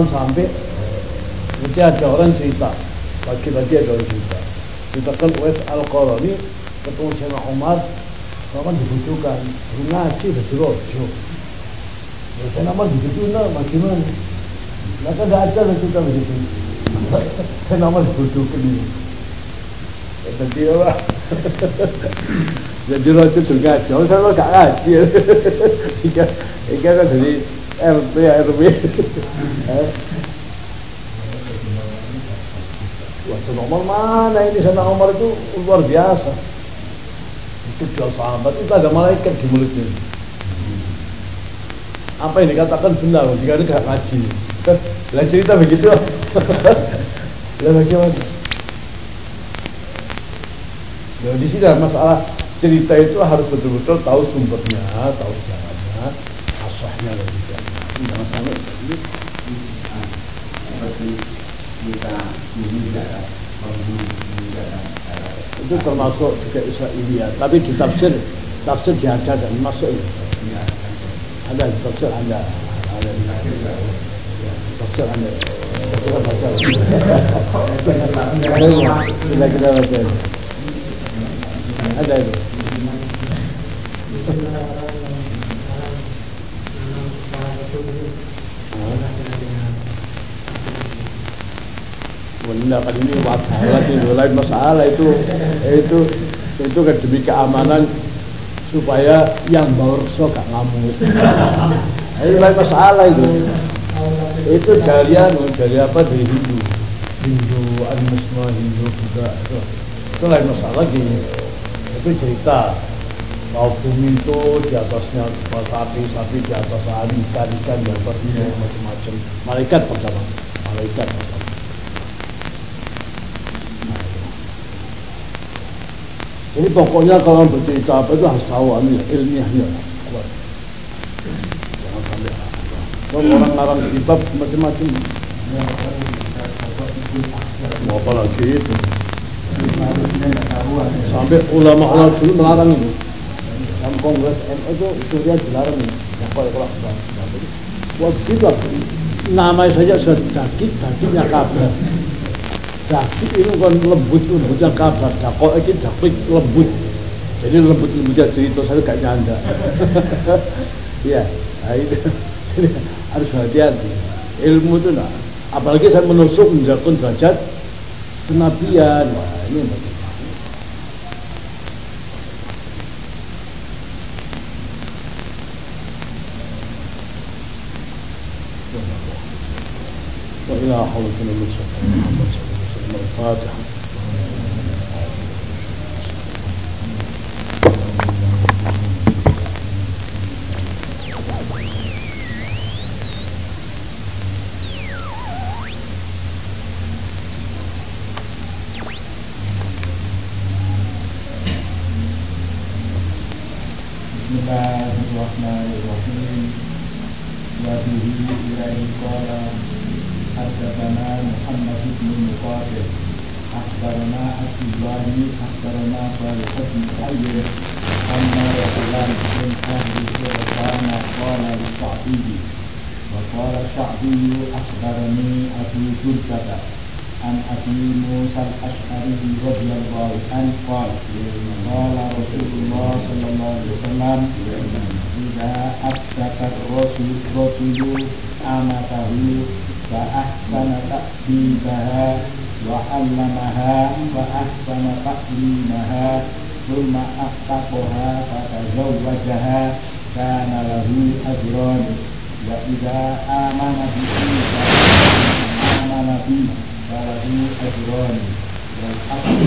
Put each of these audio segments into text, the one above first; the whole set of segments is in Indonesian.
sampai nanti ada orang cerita lagi-lagi ada orang cerita. Ceritakan Uwais Al-Qarani ketemu Sayyidina Umar kan dibutuhkan ngaji sejerojo ya saya nama dibutuhkan bagaimana nah kan tidak ada cerita begitu. Saya nama dibutuhkan ini. Jadi apa? Jadi rojo juga ngaji. Orang saya gak ngaji. Jika jika kan jadi RT RW Wah, Umar mana ini Sayyidina Umar itu? Luar biasa. Itu dia sahabat itu ada malaikat di mulutnya. Apa yang dikatakan benar jika dia gak ngaji. Lah cerita begitu. Lah bagaimana Ya, di sini masalah. Cerita itu harus betul-betul tahu sumbernya, tahu jalannya, asahnya dan. Jangan sampai ini seperti kita meninggalkan meninggalkan itu termasuk juga Israelia. Tapi di tafsir tafsir diada dan masuk itu. Ada di tafsir ada ada di tafsir ada. Kita baca. Kita kita baca. Ada itu. Kan ini wakalat itu lain masalah itu itu itu kan demi keamanan supaya yang bawa so gak ngamuk. Itu lain masalah itu. Itu jarian dari apa dari Hindu. Hindu, animisme Hindu juga itu. Itu lain masalah lagi. Itu cerita bahwa bumi itu di atasnya sapi, sapi di atas ikan, ikan di atasnya macam-macam. Malaikat pertama, malaikat Jadi pokoknya kalau bercerita apa itu harus tahu ilmiahnya kuat. Jangan sampai kalau orang larang kitab macam-macam. Mau apa lagi itu? Sampai ulama-ulama dulu melarang itu. Dalam kongres MA itu Surya dilarang ini. Kalau kalau waktu itu namanya saja sudah daging, dagingnya kabar daging ini kan lembut lembutnya kabar dakok ini daging lembut jadi lembut lembutnya cerita saya gak nyanda ya nah itu jadi harus hati-hati ilmu itu nah apalagi saya menusuk menjaga derajat kenabian wah ini bagaimana وإلى حول المصطفى محمد صلى الله عليه وسلم الفاتحة تعليمها ثم أعتقها فتزوجها كان له أجران وإذا آمن به آمن به فله أجران والأخذ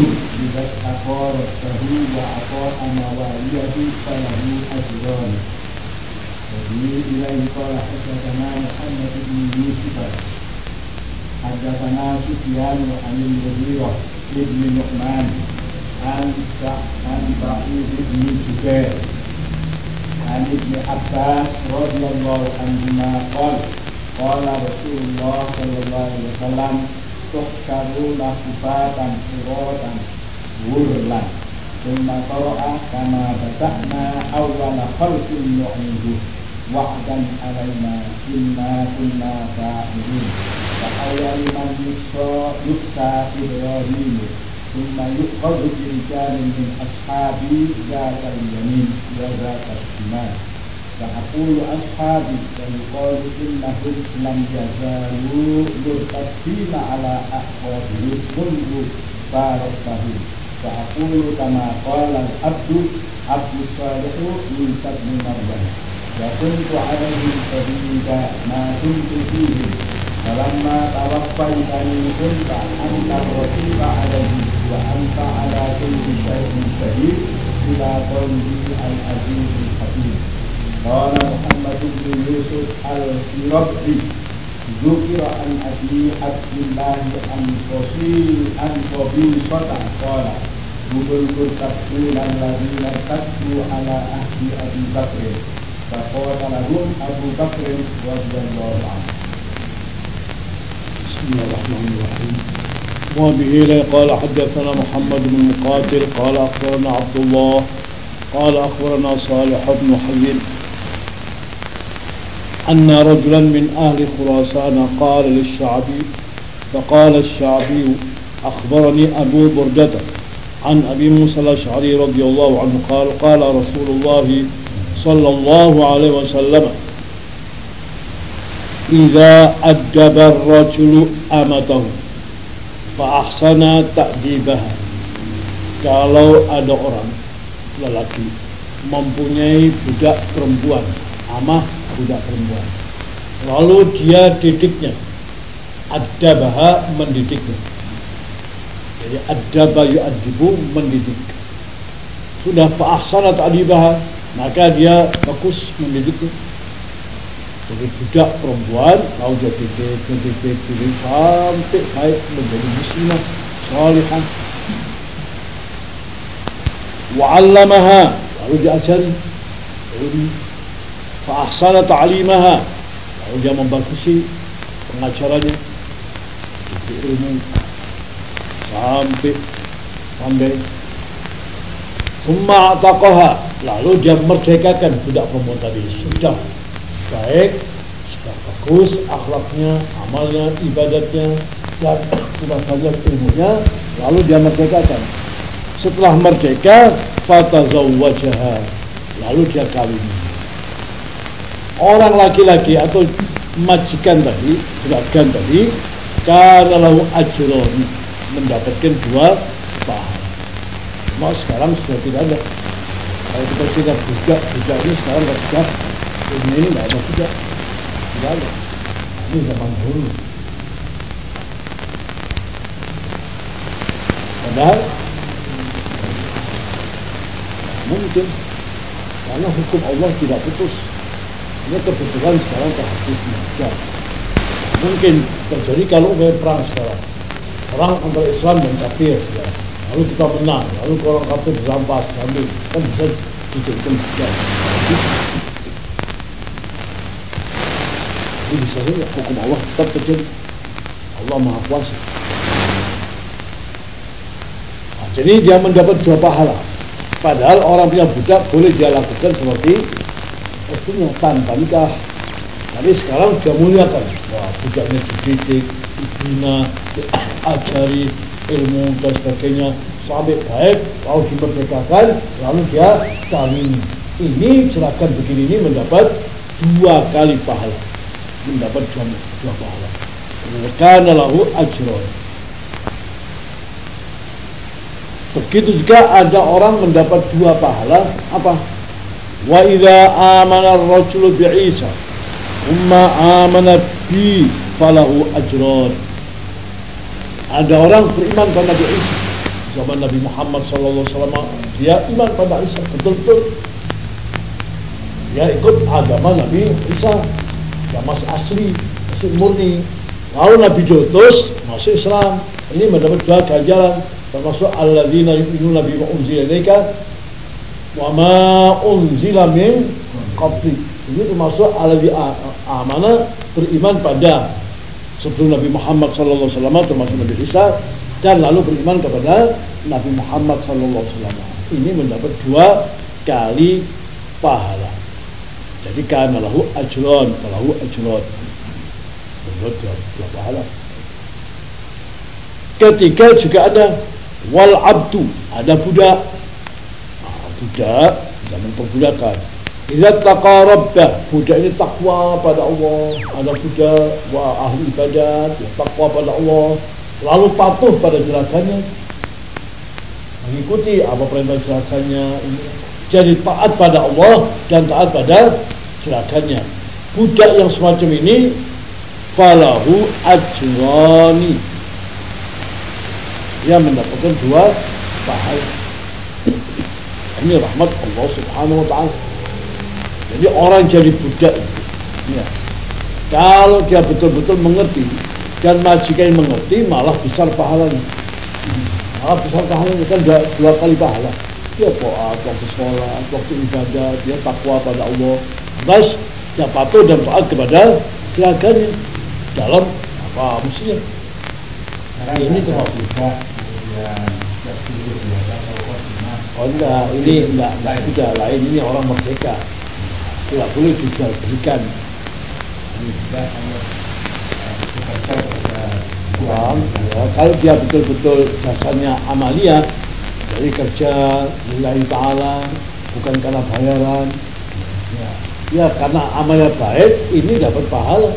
إذا استقى ربه وأطاع مواليه فله أجران وبه إليه قال حدثنا محمد بن يوسف حدثنا سفيان عن المغيرة بن نعمان an an Sa'id bin Jubair. An Ibnu Abbas radhiyallahu anhu qala qala Rasulullah sallallahu alaihi wasallam tuhkaru lakubatan suratan wurlan Summa qara'a kama bada'na awwala khalqin nu'idu wa'dan alaina inna kunna fa'ilin wa awwalu man yuksa yuksa Ibrahim. ثم يؤخذ برجال من أصحابي ذات اليمين وذات الشمال فأقول أصحابي ويقال إنهم لم يزالوا مرتدين على أحوالهم منذ باركتهم فأقول كما قال العبد عبد الصالح عيسى بن مريم وكنت عليهم شهيدا ما كنت فيهم فلما توفيتني كنت أنت الرقيب عليهم وأنت على كل شيء شهيد إلى قوله العزيز الحكيم قال محمد بن يوسف الفربي ذكر عن أبي عبد الله عن فصيل عن قبيصة قال Budul takuna alladzina taktu ala ahli Abi Bakr Faqala lahum Abu Bakr radhiyallahu anhu بسم الله الرحمن الرحيم وبه قال حدثنا محمد بن مقاتل قال أخبرنا عبد الله قال أخبرنا صالح بن حزين أن رجلا من أهل خراسان قال للشعبي فقال الشعبي أخبرني أبو بردة عن أبي موسى الأشعري رضي الله عنه قال قال رسول الله صلى الله عليه وسلم إذا أدب الرجل أمته. Fa'ahsana ta'dibah Kalau ada orang Lelaki Mempunyai budak perempuan Amah budak perempuan Lalu dia didiknya ada baha mendidiknya. Jadi ada bayu adibu mendidik. Sudah fa'ahsana ta'dibah Maka dia bagus mendidiknya jadi budak perempuan didik, didik, didik sampai baik menjadi muslimah salihah. Wa'allamaha lalu diajari. Lalu fa'ahsana ta'limaha lalu dia membagusi pengajarannya. Ilmu sampai sampai. Summa ataqaha Lalu dia merdekakan budak perempuan tadi. Sudah baik Sudah bagus akhlaknya Amalnya, ibadatnya Dan sudah banyak ilmunya Lalu dia merdekakan Setelah merdeka Fatazawwajaha Lalu dia kawin Orang laki-laki atau majikan tadi Juragan tadi Karena lahu ajroni mendapatkan dua pahala. Cuma sekarang sudah tidak ada. Kalau kita tidak budak, budak ini sekarang sudah. Ini ini tidak ada budak. Tidak ada. Ini zaman dulu. Padahal mungkin karena hukum Allah tidak putus. Ini kebetulan sekarang terhapus Mungkin terjadi kalau perang sekarang perang antara Islam dan kafir ya. lalu kita menang lalu orang kafir dirampas ambil kan bisa ya. Bisa saja hukum Allah tetap terjadi. Allah maha kuasa. Nah, jadi dia mendapat dua pahala. Padahal orang punya budak boleh dia lakukan seperti istrinya tanpa nikah. Tapi sekarang dia muliakan. Wah budaknya dididik dibina diajari ilmu dan sebagainya. Sampai baik lalu dimerdekakan lalu dia kawin ini silakan begini ini mendapat dua kali pahala mendapat dua, dua pahala. Karena lahu ajron begitu juga ada orang mendapat dua pahala apa? Wa idza amana ar-rajulu bi Isa umma amana bi falahu ajron ada orang beriman pada Nabi Isa. Zaman Nabi Muhammad SAW dia iman pada Isa betul-betul. Dia ikut agama Nabi Isa dia masih asli masih murni. Lalu Nabi diutus masuk Islam. Ini mendapat dua ganjaran termasuk alladzina yu'minuna bima unzila ilaika wa ma unzila min qabli. Ini termasuk alladzi amana beriman pada sebelum Nabi Muhammad SAW termasuk Nabi Isa dan lalu beriman kepada Nabi Muhammad SAW ini mendapat dua kali pahala jadi karena lahu ajron lahu ajron dua, dua pahala ketiga juga ada wal abdu ada budak. Nah, budak zaman perbudakan. Iza taqarabta budak ini takwa pada Allah. Ada budak wa ahli ibadat ya, takwa pada Allah. Lalu patuh pada jelakannya mengikuti apa perintah jelakannya jadi taat pada Allah dan taat pada jelakannya budak yang semacam ini falahu ajrani. Dia mendapatkan dua pahala. Ini rahmat Allah subhanahu wa ta'ala. Jadi orang jadi budak ya. kalau dia betul-betul mengerti dan majikan mengerti malah besar pahalanya. Malah besar pahalanya kan dua, dua kali pahala. Dia taat waktu sholat waktu ibadah dia takwa pada Allah Bas dia patuh dan taat kepada silakannya dalam apa mestinya Sekarang ini ada termasuk. Oh enggak, ini enggak, enggak tidak lain ini orang merdeka. Tidak boleh dijual belikan. Eh, Uang, ya, kalau dia betul-betul dasarnya amalia, jadi kerja lillahi ta'ala, bukan karena bayaran. Ya, karena amalnya baik, ini dapat pahala.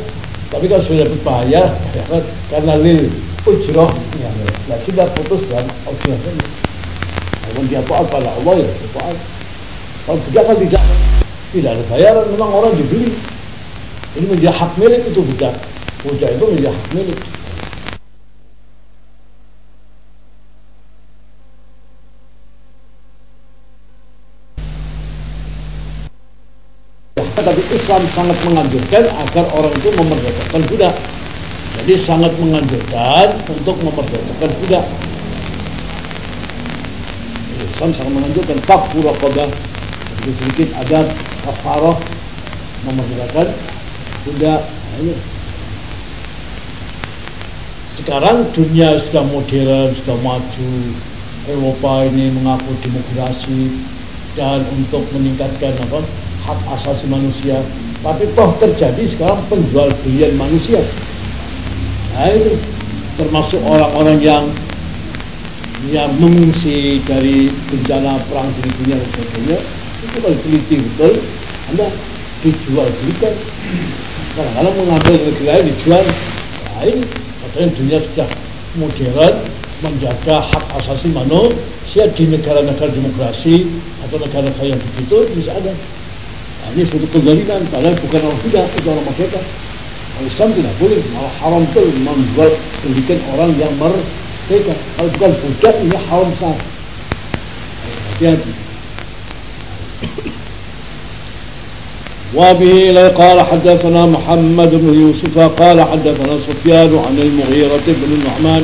Tapi kalau sudah dapat bahaya, dapat karena lil ujroh, ya, ya sudah putus dan ujroh saja. Kalau dia taat pada Allah ya taat. Kalau budak kan tidak tidak ada bayaran, memang orang dibeli. Ini menjadi hak milik itu budak. Budak itu menjadi hak milik. Tapi Islam sangat menganjurkan agar orang itu memerdekakan budak. Jadi sangat menganjurkan untuk memerdekakan budak. Islam sangat menganjurkan fakfur raqabah sedikit sedikit ada kafarah memerdekakan budak. Nah, ini. Sekarang dunia sudah modern, sudah maju. Eropa ini mengaku demokrasi dan untuk meningkatkan apa hak asasi manusia. Tapi toh terjadi sekarang penjual belian manusia. Nah itu termasuk orang-orang yang yang mengungsi dari bencana perang di dunia dan sebagainya itu kalau teliti betul anda dijual belikan kadang-kadang mengambil negeri lain dijual nah ini katanya dunia sudah modern menjaga hak asasi manusia di negara-negara demokrasi atau negara-negara yang begitu bisa ada nah, ini suatu kezaliman padahal bukan orang tidak itu orang merdeka Islam tidak boleh malah haram betul membuat belikan orang yang merdeka kalau bukan budak ini haram besar hati-hati وبه قال حدثنا محمد بن يوسف قال حدثنا سفيان عن المغيرة بن النعمان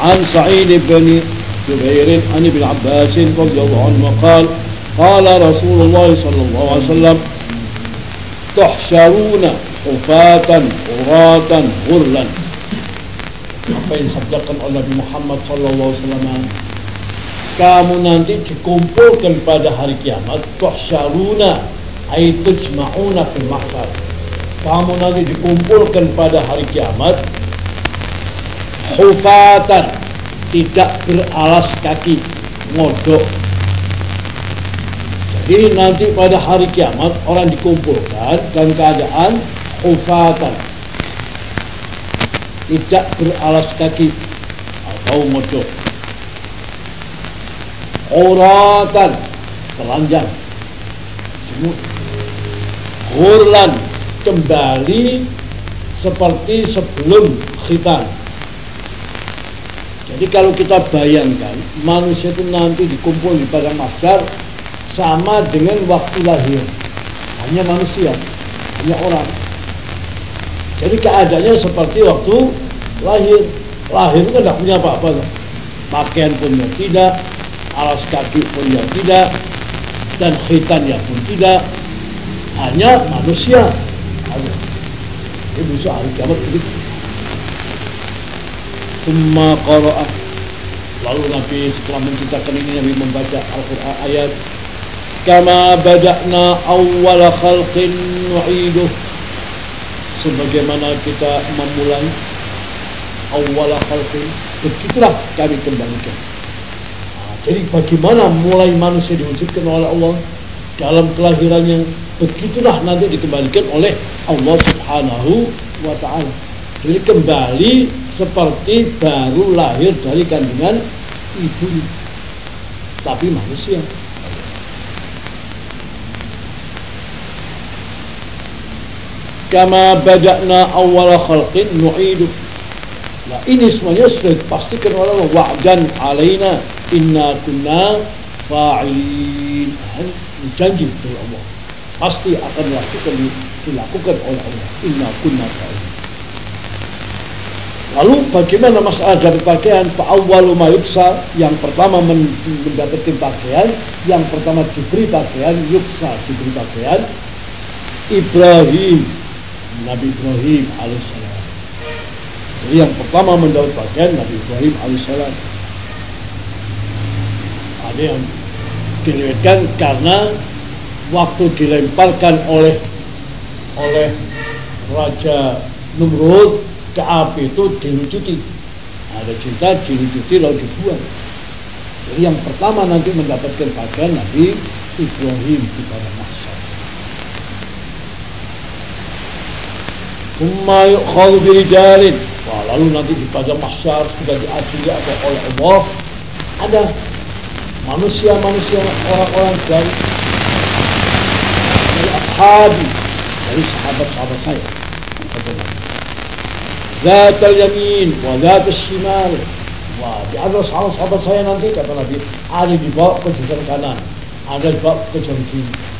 عن سعيد بن جبير عن ابن عباس رضي الله عنه قال قال رسول الله صلى الله عليه وسلم تحشرون حفاة عراة غرلا apa yang disabdakan oleh Nabi Muhammad sallallahu alaihi wasallam kamu nanti dikumpulkan pada hari kiamat tuhsyaruna ay tujma'una fil mahsyar kamu nanti dikumpulkan pada hari kiamat hufatan tidak beralas kaki ngodok jadi nanti pada hari kiamat orang dikumpulkan dalam keadaan hufatan tidak beralas kaki atau ngodok uratan telanjang. Semut. Hurlan kembali seperti sebelum khitan. Jadi kalau kita bayangkan manusia itu nanti dikumpul di padang sama dengan waktu lahir. Hanya manusia, hanya orang. Jadi keadaannya seperti waktu lahir. Lahir itu tidak punya apa-apa. Pakaian pun ya tidak, alas kaki pun tidak, dan khitannya pun tidak, hanya manusia hanya ini besok hari kiamat begitu semua qara'ah lalu Nabi setelah menceritakan ini Nabi membaca Al-Quran ayat kama bada'na awwala khalqin nu'iduh sebagaimana kita memulai awwala khalqin begitulah kami kembalikan nah, jadi bagaimana mulai manusia diwujudkan oleh Allah dalam kelahirannya begitulah nanti dikembalikan oleh Allah subhanahu wa ta'ala. Jadi kembali seperti baru lahir dari kandungan ibu tapi manusia kama bada'na awal khalqin nu'idu. Nah ini semuanya sudah dipastikan oleh Allah. Wa'dan alaina inna kunna fa'ilin. Janji dari Allah. Pasti akan dilakukan dilakukan oleh Allah. Inna kunna fa'ilin. Lalu bagaimana masalah dari pakaian? Fa'awwalu yuksa. Yang pertama mendapatkan pakaian, yang pertama diberi pakaian, yuksa diberi pakaian, Ibrahim Nabi Ibrahim alaihissalam. Jadi yang pertama mendapat bagian Nabi Ibrahim alaihissalam. Ada yang diriwayatkan karena waktu dilemparkan oleh oleh Raja Numrud ke api itu dilucuti. Ada cerita dilucuti lalu dibuang. Jadi yang pertama nanti mendapatkan bagian Nabi Ibrahim di pada Summa yukhadu birijalin. Wah, lalu nanti di pada masyar sudah diadili atau oleh Allah. Ada manusia-manusia orang-orang dari dari ashabi dari sahabat-sahabat saya. Zat al-yamin wa zat al-shimal Wah, di antara sahabat-sahabat saya nanti kata Nabi ada di bawah ke kanan, ada di bawah ke kiri.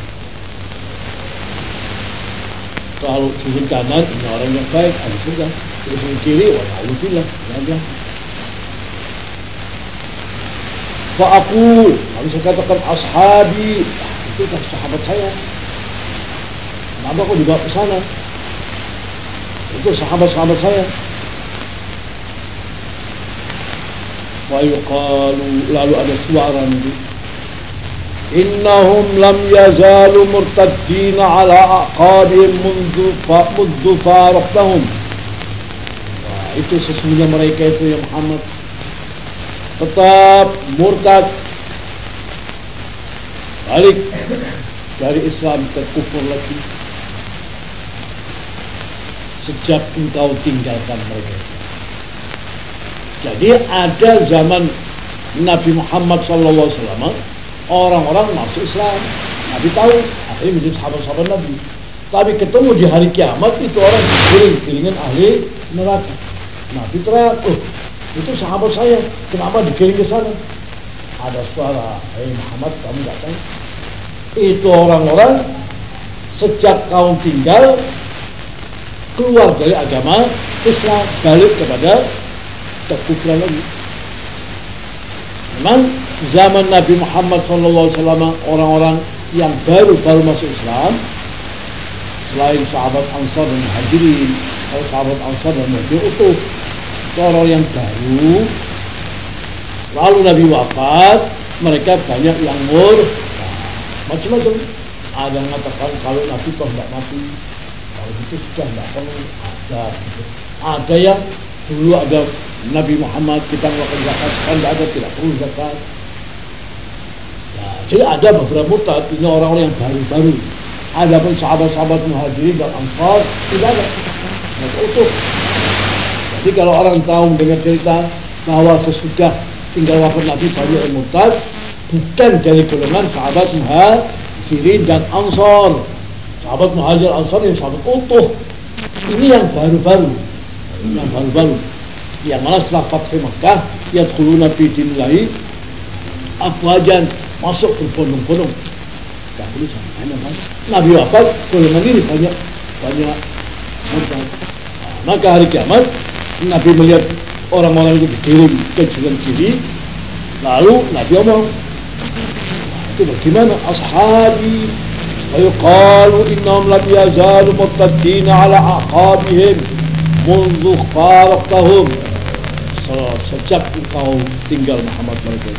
Kalau sudut kanan ini orang yang baik ada sudah terus sudut kiri ya Pak aku harus saya katakan ashabi. Itu kan sahabat saya. Kenapa kok dibawa ke sana. Itu sahabat-sahabat saya. Fayuqalu lalu ada suara nanti إنهم لم يزالوا مرتدين على أعقابهم منذ منذ فارقتهم itu sesungguhnya mereka itu ya Muhammad tetap murtad balik dari Islam ke kufur lagi sejak engkau tinggalkan mereka jadi ada zaman Nabi Muhammad sallallahu alaihi wasallam orang-orang masuk Islam. Nabi tahu, akhirnya menjadi sahabat-sahabat Nabi. Tapi ketemu di hari kiamat itu orang digiring giringan ahli neraka. Nabi teriak, oh itu sahabat saya, kenapa digiring ke sana? Ada suara, hei Muhammad kamu tahu? Itu orang-orang sejak kau tinggal keluar dari agama Islam balik kepada kekufuran lagi. Memang zaman Nabi Muhammad SAW orang-orang yang baru baru masuk Islam selain sahabat Ansar dan Muhajirin kalau sahabat Ansar dan Muhajirin itu orang yang baru lalu Nabi wafat mereka banyak yang mur macam-macam. Ada yang mengatakan kalau Nabi toh tidak mati kalau itu sudah tidak perlu. Ada ada yang dulu ada Nabi Muhammad kita melakukan zakat sekarang tidak ada tidak perlu zakat jadi ada beberapa ini orang-orang yang baru-baru. Ada pun sahabat-sahabat muhajirin dan ansar, tidak ada. Mereka utuh. Jadi kalau orang tahu mendengar cerita bahwa sesudah tinggal wafat Nabi banyak yang murtad, bukan dari golongan sahabat muhajirin dan ansar. Sahabat muhajir ansar yang sahabat utuh. Ini yang baru-baru. Yang baru-baru Yang mana setelah Fatih Makkah, yadkhuluna fi dinillahi afwajan masuk berbondong-bondong dahulu sama kan Nabi wafat golongan ini banyak banyak murtad nah, maka hari kiamat Nabi melihat orang-orang itu dikirim ke jalan kiri lalu Nabi omong itu bagaimana ashabi ويقال إنهم لم يزالوا مرتدين على أعقابهم منذ فارقتهم sejak engkau tinggal Muhammad mereka.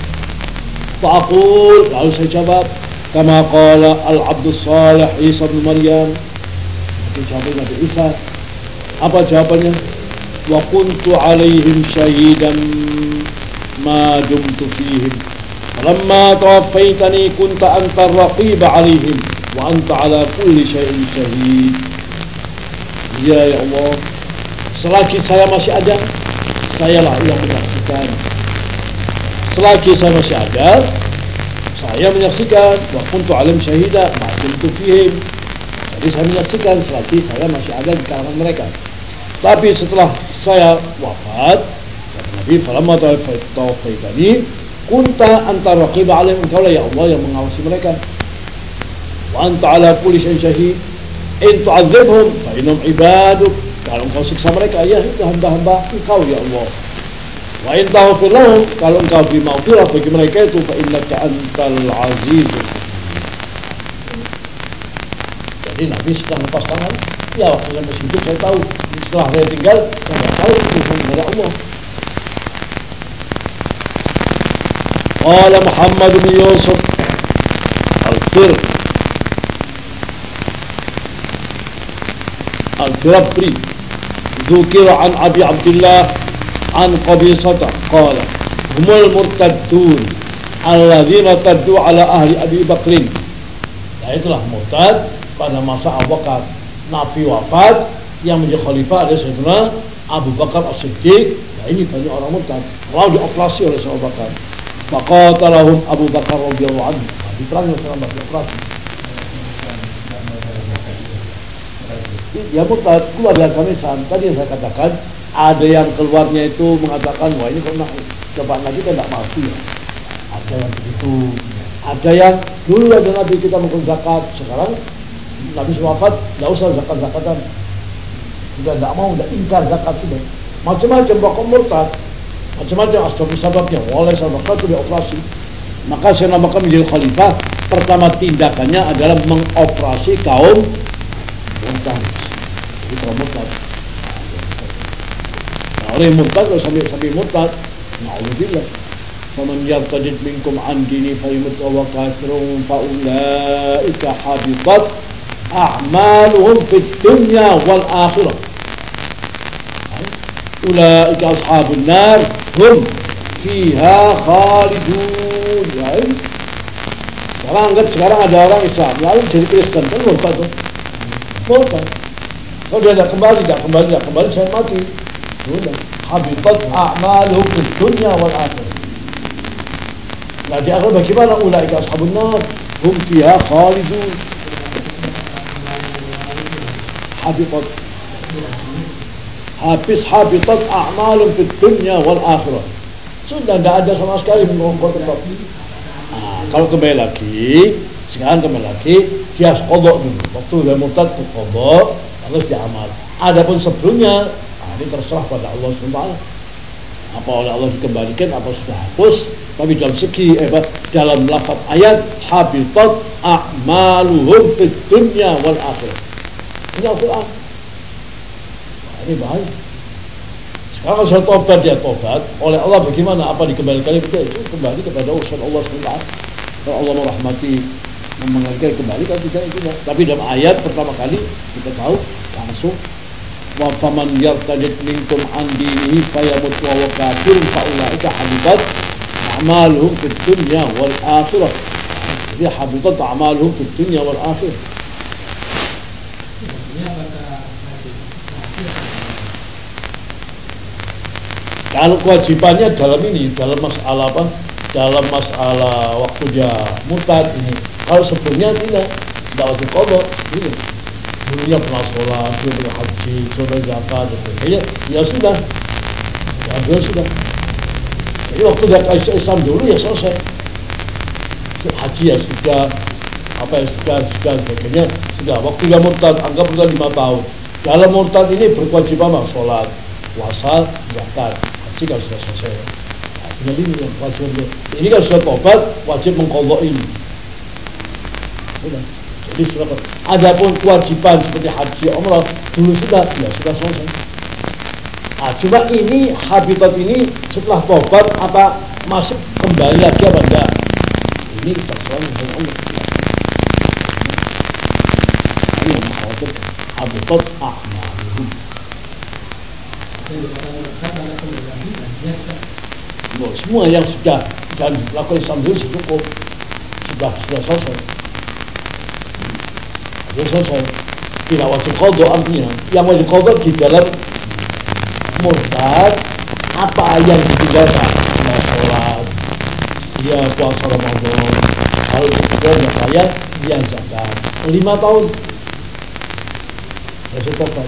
Fa'akul lalu saya jawab kama qala al-abdus salih Isa bin Maryam. Itu jawabannya Nabi Isa. Apa jawabannya? Wa kuntu alaihim syahidan ma dumtu fihim. Falamma tawaffaytani kunta anta raqiba alaihim wa anta ala kulli syai'in syahid ya ya Allah selagi saya masih ada sayalah yang menyaksikan. Selagi saya masih ada saya menyaksikan wa kuntu alim syahida ma dumtu fihim. Jadi saya menyaksikan selagi saya masih ada di kalangan mereka. Tapi setelah saya wafat Nabi falamma taufaitani kunta anta raqib alaihim engkau lah ya Allah yang mengawasi mereka. Wa anta ala kulli syahid. In tu'adzibhum fa innahum ibaduk kalau engkau siksa mereka, ya sudah hamba-hamba engkau ya Allah. Wa in lahum, kalau engkau beri maafilah bagi mereka itu fa innaka antal aziz. Jadi Nabi sedang lepas tangan. Ya waktu saya masih hidup saya tahu. Setelah saya tinggal, saya tahu itu dari Allah. Qala Muhammad bin Yusuf Al-Fir Al-Firabri ذكر عن أبي عبد الله عن قبيصة قال هم المرتدون الذين ارتدوا على أهل أبي بكر nah itulah murtad pada masa Abu Bakar Nabi wafat yang menjadi khalifah adalah Sayyidina Abu Bakar As-Siddiq nah ini banyak orang murtad lalu dioperasi oleh Sayyidina Abu Bakar Faqatalahum Abu Bakar radhiyallahu anhu. Nah, diperangi oleh Sayyidina Abu Bakar Ya Murtad keluar dari kamisan. Tadi yang saya katakan ada yang keluarnya itu mengatakan wah ini kalau coba lagi kan tidak mampu ya. Ada yang begitu. Ada yang dulu ada Nabi kita mengkon zakat. Sekarang Nabi wafat tidak usah zakat zakatan. Sudah tidak mau, tidak ingkar zakat sudah. Macam-macam pokok murtad. Macam-macam asbab sebabnya. Oleh sebab itu dioperasi. Maka saya namakan menjadi khalifah. Pertama tindakannya adalah mengoperasi kaum murtad jadi kalau mutlak nah orang yang mutlak kalau sampai sampai mutlak na'udzubillah Faman yartajid minkum an dini fayumut wa kafirun fa'ulaika habibat a'maluhum fit dunya wal akhirah. Ulaika ashabun nar hum fiha khalidun. Ya, sekarang kan sekarang ada orang Islam lalu jadi Kristen kan lupa tuh. Lupa kalau dia tidak kembali tidak kembali tidak kembali saya mati. Sudah. Habitat a'maluhum fid wal akhirah. Nah di akhir bagaimana ulaika ashabun nar? Hum fiha khalidun. Habitat. Habis habitat a'malun fid dunya wal akhirah. Sudah tidak ada sama sekali mengongkot tempat nah, kalau kembali lagi sekarang kembali lagi dia kodok dulu. Waktu dia murtad ke harus diamal. Adapun sebelumnya nah, ini terserah pada Allah SWT apa oleh Allah dikembalikan apa sudah hapus. Tapi dalam segi eh, dalam lafaz ayat habitat a'maluhum fid dunya wal akhirah. Ini Al-Quran. Nah, ini bahaya sekarang kalau saya tobat dia tobat. Oleh Allah bagaimana? Apa dikembalikan itu kembali kepada urusan Allah SWT kalau Allah merahmati mengembalikan kembali kan tidak itu tapi dalam ayat pertama kali kita tahu langsung wa faman yartadid minkum an dinihi fayamut wa huwa kafir fa ulaika habitat a'maluhum fid dunya wal akhirah. Jadi habitat a'maluhum fid dunya wal akhirah. Kalau kewajibannya dalam ini dalam masalah apa? Dalam masalah waktu dia mutad ini kalau sebelumnya tidak tidak wajib kodok ini dulunya pernah sholat, dia pernah haji, pernah zakat, dan sebagainya, ya sudah, ya sudah. Jadi waktu dia kasih Islam dulu ya selesai. Haji ya sudah, apa ya sudah, sudah, sebagainya, sudah. Waktu dia murtad, anggap sudah lima tahun. Dalam murtad ini berkewajiban bang, sholat, puasa, zakat, haji kan sudah selesai. Nah, tinggal ini yang wajib. Ini kan sudah tobat, wajib mengkodok ini sudah diserahkan. Adapun kewajiban seperti haji umrah dulu sudah ya sudah selesai. Nah, cuma ini habitat ini setelah tobat apa masuk kembali lagi apa enggak? Ini persoalan dengan Allah. Habitat. Semua yang sudah dan lakukan sambil cukup sudah sudah selesai selesai tidak wajib kodok artinya yang wajib kodok di dalam murtad apa yang ditinggalkan? Dia sholat. Dia puasa Ramadan. Kalau dia zakat dia zakat. Lima tahun. Ya tobat.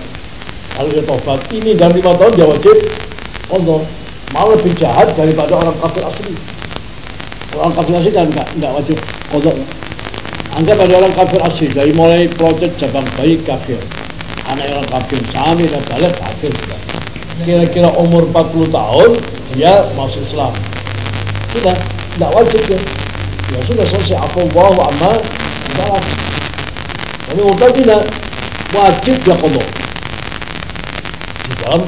Kalau dia tobat. Ini dalam lima tahun dia wajib kodok. Malah lebih jahat daripada orang kafir asli. Orang kafir asli kan enggak, enggak wajib kodok anggap ada orang kafir asli dari mulai proses cabang bayi kafir. Anak orang kafir sami dan balik kafir kira-kira umur 40 tahun dia masuk Islam. Sudah tidak wajib ya ya sudah selesai. Apa Allah amma salah tapi untuk tidak wajib dia kodok di dalam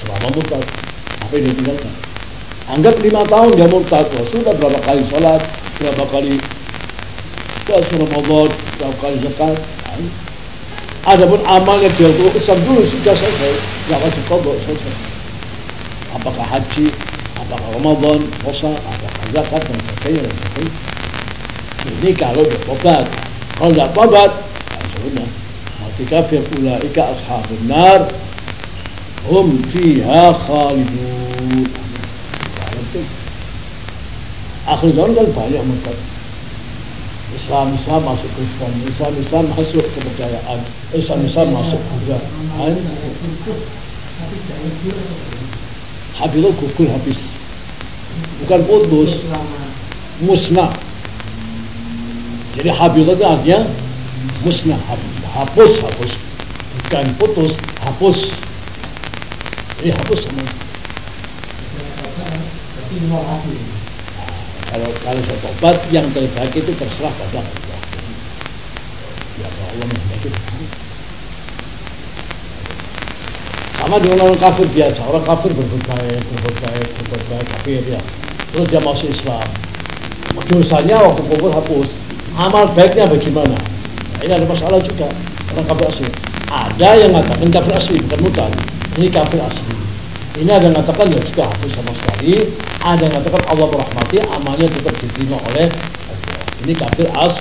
selama murtad. Apa yang ditinggalkan anggap lima tahun dia murtad. Ya sudah berapa kali sholat berapa kali puasa Ramadan berapa kali zakat ada pun amalnya dia untuk Islam dulu sudah selesai nggak wajib kodok selesai apakah haji apakah Ramadan puasa apakah zakat dan sebagainya dan sebagainya ini kalau dia tobat kalau tidak tobat ya sudah mati kafir Islam Islam masuk Kristen Islam. Islam masuk kepercayaan. Islam Islam masuk kepercayaan habis itu gugur habis. Bukan putus. Musnah. Jadi habis itu artinya musnah. Hapus hapus. Bukan putus hapus. Jadi hapus sama kalau kalau saya tobat yang terbaik itu terserah pada Allah. Ya Allah menghendaki sama dengan orang kafir biasa. Orang kafir berbuat baik berbuat baik berbuat baik kafir ya terus dia masuk Islam. Dosanya waktu kubur hapus. Amal baiknya bagaimana? Nah, ini ada masalah juga. Orang kafir asli. Ada yang mengatakan kafir asli bukan mutan ini kafir asli. Ini ada yang mengatakan ya sudah hapus sama sekali ada yang mengatakan Allah merahmati amalnya tetap diterima oleh Allah. Ini kafir as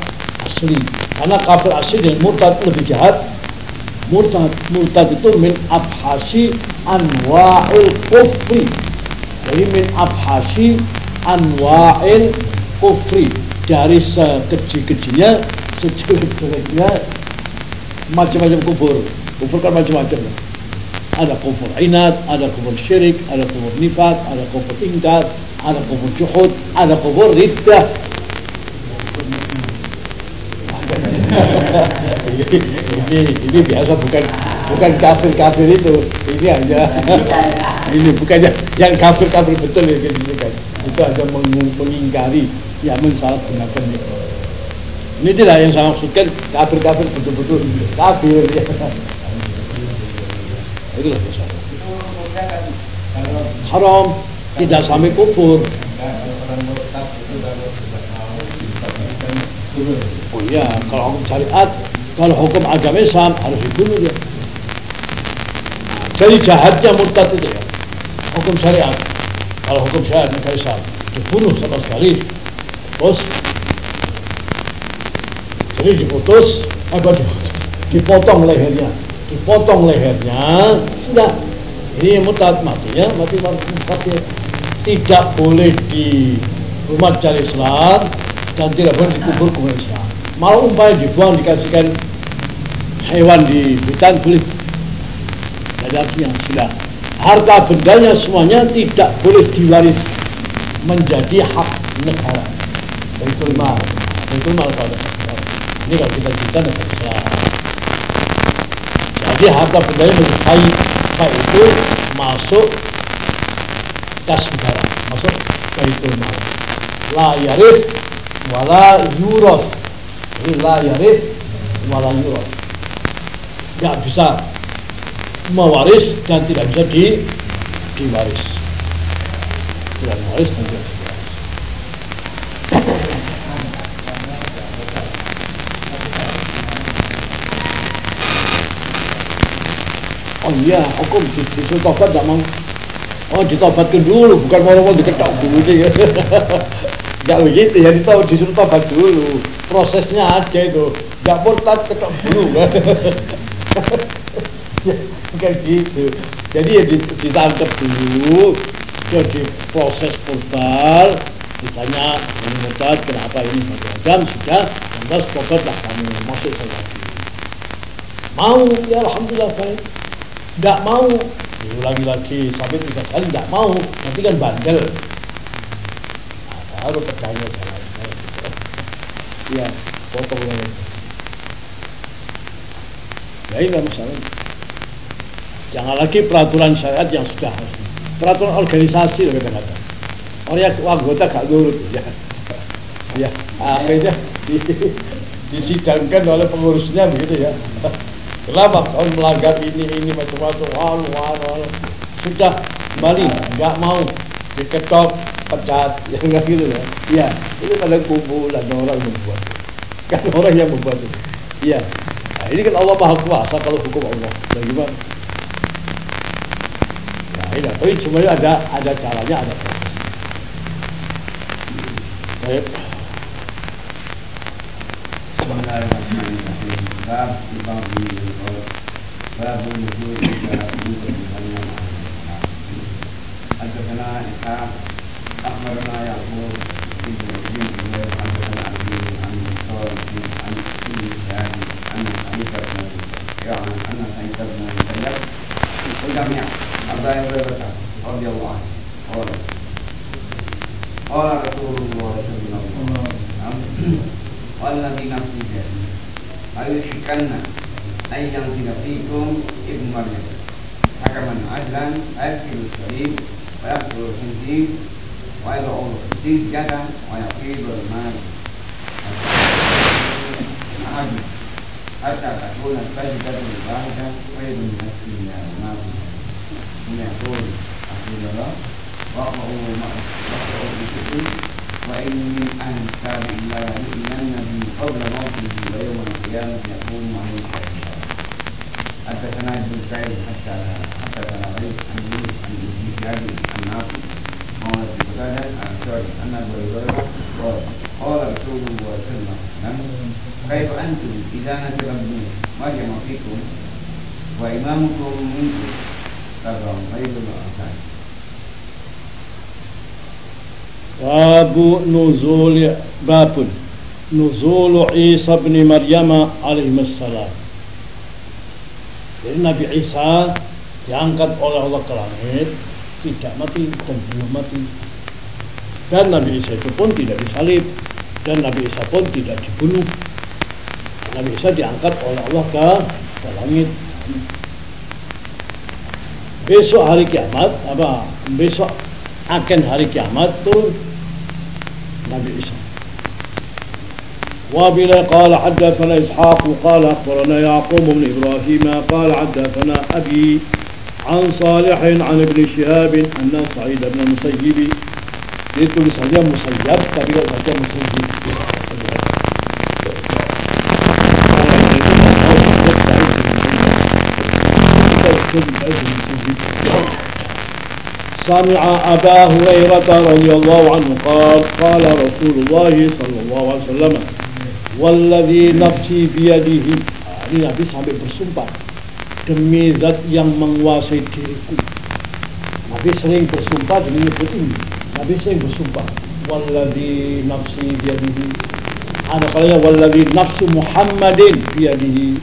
asli. Karena kafir asli dan murtad lebih jahat. Murtad murtad itu min abhasi anwa'il kufri. Jadi min abhasi anwa'il kufri. Dari sekecil-kecilnya sejelek-jeleknya macam-macam kufur kufur kan macam-macam ada kufur inat, ada kufur syirik, ada kufur nifat, ada kufur ingkar, ada kufur juhud, ada kufur riddah ini ini biasa bukan bukan kafir kafir itu. Ini hanya ini bukan yang kafir kafir betul ya gitu kan itu hanya mengingkari yang mensalahgunakan itu. Ini tidak yang saya maksudkan kafir kafir betul betul kafir. ya. Itulah masalah haram tidak sampai kufur Oh iya, kalau hukum syariat, kalau hukum agama Islam harus dibunuh dia. Jadi jahatnya murtad itu ya. Hukum syariat. Kalau hukum syariat negara Islam dibunuh sama sekali. Terus jadi diputus, apa? Dipotong lehernya, dipotong lehernya, sudah. Ini murtad matinya, mati mati tidak boleh di rumah cari Islam dan tidak boleh dikubur ke Islam. Mau umpamanya dibuang dikasihkan hewan di hutan boleh. Jadi artinya sudah harta bendanya semuanya tidak boleh diwaris menjadi hak negara. Baitul mal, baitul mal kalau ini kalau kita cerita negara Jadi harta bendanya menjadi baik, baik itu masuk kas negara, masuk baitul mal. La yaris wala yuros jadi la yaris wala yuros tidak bisa mewaris dan tidak bisa di diwaris. Tidak mewaris dan tidak diwaris iya hukum disuruh tobat tidak mau. Oh ditobatkan dulu bukan mau mau diketok dulu nih nggak begitu ya ditahu disuruh tobat dulu. Prosesnya aja itu. Nggak murtad ketok dulu. Kan kan gitu. Jadi ya ditangkap dulu. Jadi proses verbal ditanya murtad kenapa ini macam sudah lantas tobatlah kamu masuk saya mau ya alhamdulillah baik tidak mau. Diulangi lagi sampai tiga kali tidak mau. Nanti kan bandel. Nah, baru percaya jalan ya potong lagi ya ini masalah jangan lagi peraturan syariat yang sudah peraturan organisasi lebih kadang orang yang anggota gak nurut. Ya. Ya akhirnya di, disidangkan oleh pengurusnya begitu ya kenapa kau melanggar ini ini macam-macam walu walu sudah kembali nggak mau diketok pecat yang nggak gitu ya iya itu pada kumpulan orang yang membuat kan orang yang membuat itu iya nah, ini kan Allah maha kuasa kalau hukum Allah nah ini tapi semuanya ada ada caranya ada proses baik Obrigado. a Deus, babu nuzul ya, babun. Nuzul Isa bin Maryam alaihissalam jadi Nabi Isa diangkat oleh Allah ke langit tidak mati dan belum mati. Dan Nabi Isa itu pun tidak disalib dan Nabi Isa pun tidak dibunuh. Nabi Isa diangkat oleh Allah ke, ke langit. Besok hari kiamat apa besok akan hari kiamat tuh Nabi Isa وبلا قال حدثنا إسحاق قال أخبرنا يعقوب بن إبراهيم قال حدثنا أبي عن صالح عن ابن شهاب أن سعيد بن المسيب. ditulis saja musayyab tapi kalau baca musayyib سمع أبا هريرة رضي الله عنه قال قال رسول الله صلى الله عليه وسلم والذي نفسي بيده ini Nabi sampai bersumpah demi zat yang menguasai diriku Nabi sering bersumpah dengan nyebut ini Nabi sering bersumpah walladhi nafsi biyadihi ada kalanya walladhi nafsu Muhammadin biyadihi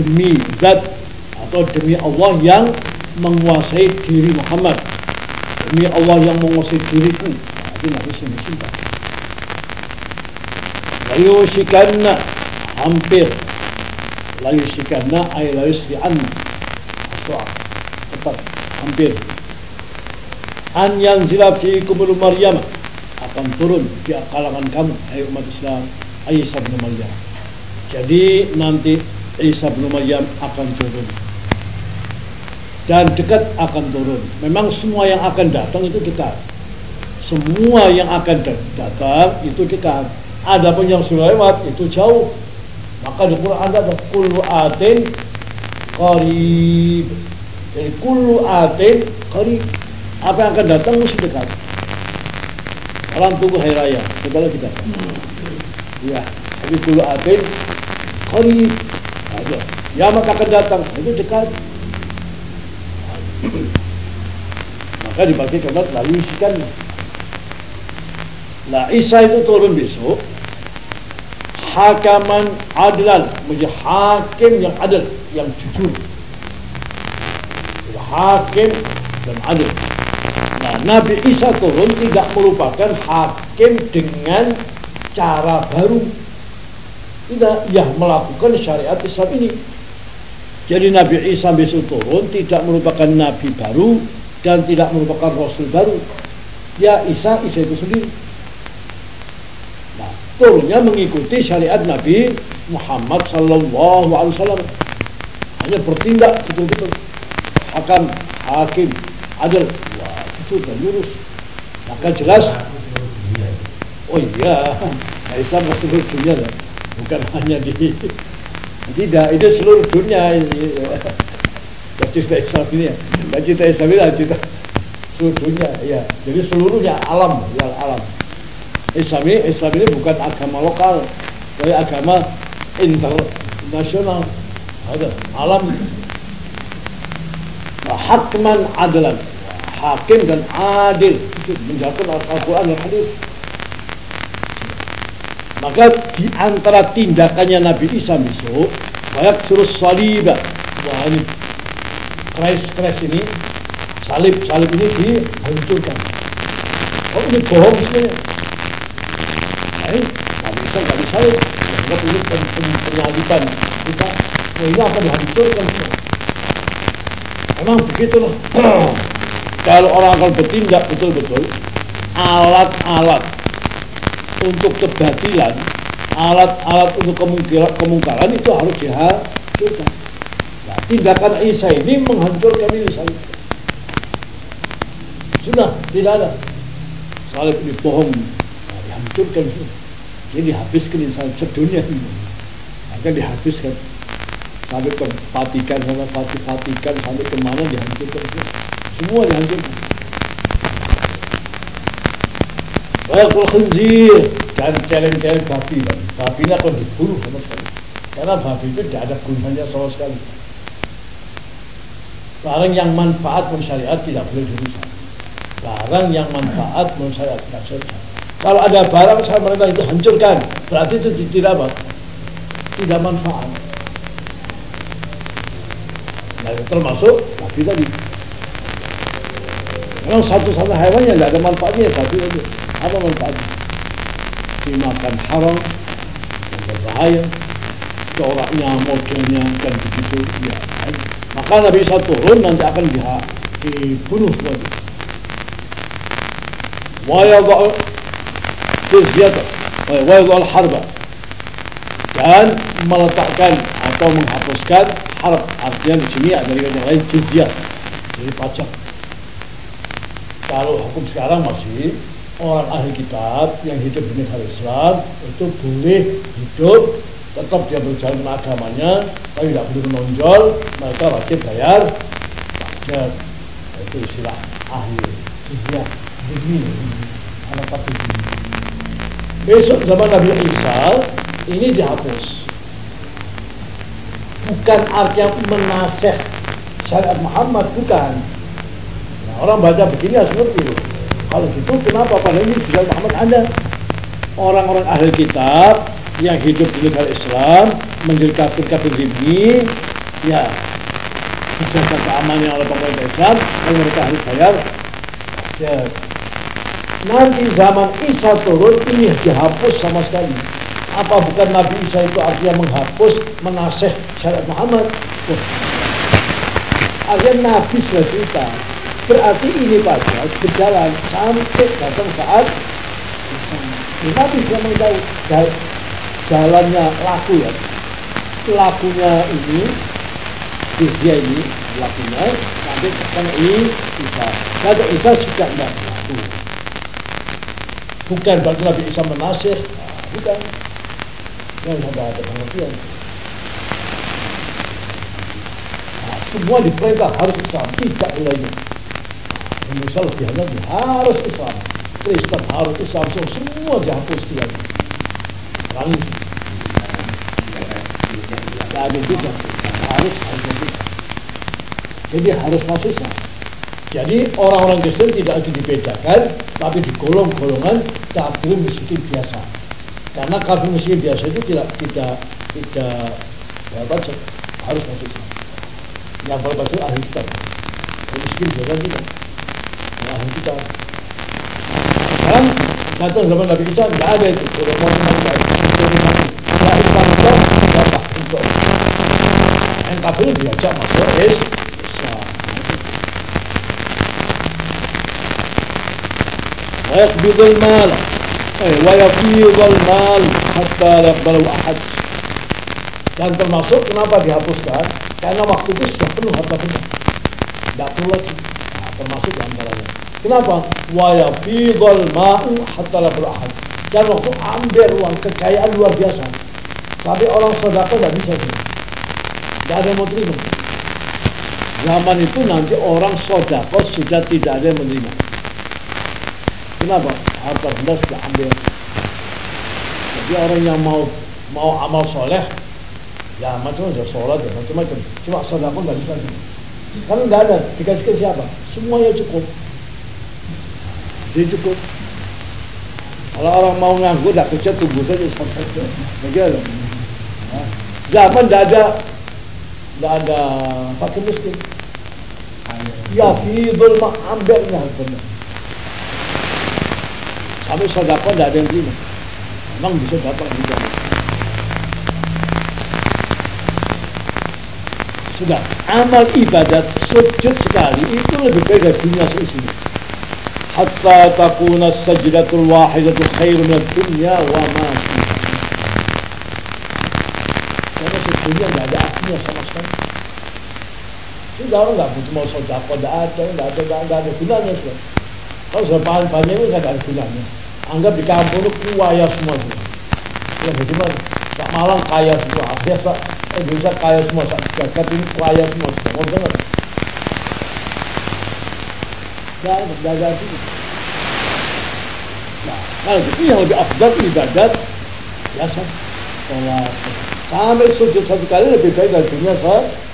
demi zat atau demi Allah yang menguasai diri Muhammad. Demi Allah yang menguasai diriku. Itu Nabi bersumpah layu shikanna hampir. Layu shikanna ay layu shi'anna aswa tepat hampir. An yang fi kubur Maryam. Akan turun di kalangan kamu hai umat Islam Isa bin Maryam. Jadi nanti Isa bin Maryam akan turun dan dekat akan turun memang semua yang akan datang itu dekat semua yang akan datang itu dekat adapun yang sudah lewat itu jauh maka di Quran ada kullu atin qarib. Jadi kullu atin qarib. Apa yang akan datang mesti dekat. Dalam tunggu hari raya, coba kita. Ya, jadi kullu atin qarib. Ya maka akan datang, itu dekat. Maka dipakai kalimat lalu isikan. Nah Isa itu turun besok. Hakaman adlan menjadi hakim yang adil yang jujur. Hakim dan adil. Nah Nabi Isa turun tidak merupakan hakim dengan cara baru. Tidak ya melakukan syariat Islam ini jadi Nabi Isa besok turun tidak merupakan Nabi baru dan tidak merupakan Rasul baru. Ya Isa Isa itu sendiri. Turunnya mengikuti syariat Nabi Muhammad Sallallahu Alaihi Wasallam. Hanya bertindak betul-betul. Akan hakim adil. Wah itu dan lurus. Maka jelas oh iya Islam seluruh dunia bukan hanya di tidak itu seluruh dunia ini. Cerita Islam ini ya. Cerita Islam ini cerita seluruh dunia ya jadi seluruhnya alam ya alam. Islam ini, Islam ini bukan agama lokal, tapi agama internasional. Ada alam. Hakman adalan hakim dan adil. Menjatuhkan Al-Quran dan hadis maka di antara tindakannya Nabi Isa besok banyak suruh salibah wah ini keras-keras ini salib salib ini dihancurkan. Oh ini bohong sebenarnya lain nah, bisa nggak bisa. Nggak ini penyaliban. Bisa nah, ini akan dihancurkan. Emang begitulah kalau orang akan bertindak betul-betul alat-alat untuk kebatilan alat-alat untuk kemungkiran kemungkaran itu harus dihancurkan. Nah, tindakan Isa ini menghancurkan ini salib sudah tidak ada. Salib ini bohong nah, dihancurkan ini dihabiskan insan sedunia ini. Akan dihabiskan. Sampai ke Vatikan sama Vatikan sampai ke mana dihancurkan semua dihancurkan Wakul khinzir dan challenge-challenge babi babi ini akan dibunuh sama sekali karena babi itu tidak ada gunanya sama sekali barang yang manfaat mensyariat tidak boleh dirusak barang yang manfaat mensyariat tidak boleh kalau ada barang saya mereka itu hancurkan, berarti itu tidak apa? Tidak manfaat. Nah, termasuk babi tadi. Memang satu-satu hewan yang tidak ada manfaatnya babi tadi. Manfaatnya? Dimakan haram, yang berbahaya, coraknya, modelnya, dan begitu. Ya, maka Nabi bisa turun nanti akan dibunuh semuanya. Wa jizyah wa harba dan meletakkan atau menghapuskan harf artinya di sini ada yang lain jizyah jadi pajak kalau hukum sekarang masih orang ahli kitab yang hidup di negara Islam itu boleh hidup tetap dia berjalan agamanya tapi tidak boleh menonjol mereka wajib bayar pajak itu istilah ahli jizyah ini anak tapi Besok zaman Nabi Isa ini dihapus. Bukan artinya menaseh syariat Muhammad, bukan. Nah, orang baca begini seperti itu. Kalau gitu kenapa pada ini syariat Muhammad ada? Orang-orang ahli kitab yang hidup di negara Islam menjadi kafir-kafir ini ya dijaga keamanan oleh pemerintah Islam kalau mereka harus bayar ya nanti zaman Isa turun ini dihapus sama sekali. Apa bukan Nabi Isa itu artinya menghapus, menaseh syariat Muhammad? Oh. Artinya Nabi sudah cerita. Berarti ini pada berjalan sampai datang saat Nabi sudah mengetahui jalannya laku ya. Lakunya ini, Izya ini, lakunya sampai datang ini Isa. Kalau Isa sudah tidak laku. Bukan berarti Nabi Isa menasih bukan. Yang ada ada pengertian. Semua diperintah harus Islam. Tidak lainnya Lebih lagi harus Islam. Kristen harus Islam semua dihapus dia. Kan? Tidak ada harus harus jadi harus Islam jadi orang-orang Kristen tidak lagi dibedakan tapi digolong golongan kafir miskin biasa. Karena kafir miskin biasa itu tidak tidak tidak ya, baca harus masuk Islam yang berbaca ahli kitab. Miskin biasa tidak ya, ahli kitab sekarang datang zaman Nabi Isa tidak ada itu kalau mau menang ya Islam itu dapat untuk yang kafir diajak masuk Islam ويقبض المال ويفيض المال حتى لا يقبله أحد dan termasuk kenapa dihapuskan karena waktu itu sudah penuh harta benda tidak perlu lagi nah, termasuk di antaranya kenapa wa yafidhal ma'u hatta la ahad dan waktu ambil uang kekayaan luar biasa sampai orang saudara tidak bisa sih tidak ada yang mau terima zaman itu nanti orang sodako sudah tidak ada yang menerima Kenapa? Harta benda sudah ambil. Jadi orang yang mau mau amal soleh, ya macam-macam sholat ya macam-macam. Cuma pun nggak bisa. Karena nggak ada dikasih ke siapa? Semuanya cukup. Jadi cukup. Kalau orang mau nganggur, tak kerja tunggu saja sampai begitu. Zaman tidak ada tidak ada pakai miskin. Ya, fidul ambilnya harta Sampai sodako tidak ada yang terima. Memang bisa dapat juga. Sudah, amal ibadat sujud sekali itu lebih baik dari dunia seisinya. Hatta takuna sajdatul wahidatu khairu min dunya wa ma Karena sejujurnya tidak ada artinya sama sekali. Sudah orang nggak butuh mau sodako, tidak ada, tidak ada, tidak ada gunanya sudah. Kalau sudah banyak itu tidak ada gunanya anggap di kampung itu kaya semua itu. Ya bagaimana? Pak Malang kaya semua, biasa Indonesia kaya semua, Pak Jakarta ini kaya semua, mau dengar? Ya, tidak ada itu. Nah, kalau itu yang lebih afdal ibadat biasa sholat sampai sujud satu kali lebih baik dari dunia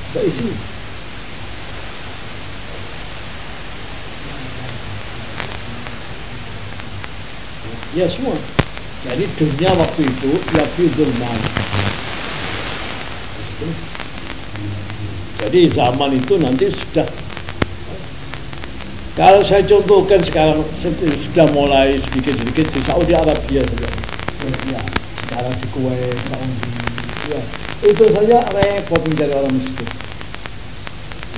seisi. Ya semua. Jadi dunia waktu itu ya mal. Jadi zaman itu nanti sudah kalau saya contohkan sekarang sudah mulai sedikit-sedikit di Saudi Arabia saja. Ya, sekarang di Kuwait, Saudi. Ya, itu saja repot mencari orang miskin.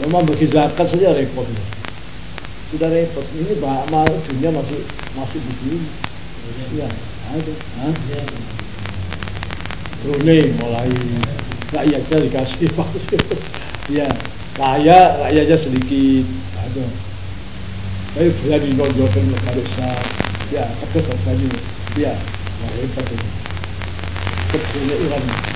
Memang bagi zakat saja repotnya. Sudah repot. Ini bah, dunia masih masih begini. Iya, ada. Brunei mulai rakyatnya dikasih pasir. Ya, kaya rakyatnya sedikit. Ada. Tapi berani nonjolkan negara Ya, tegas tadi. Ya, wah hebat itu. Kepunyaan Iran.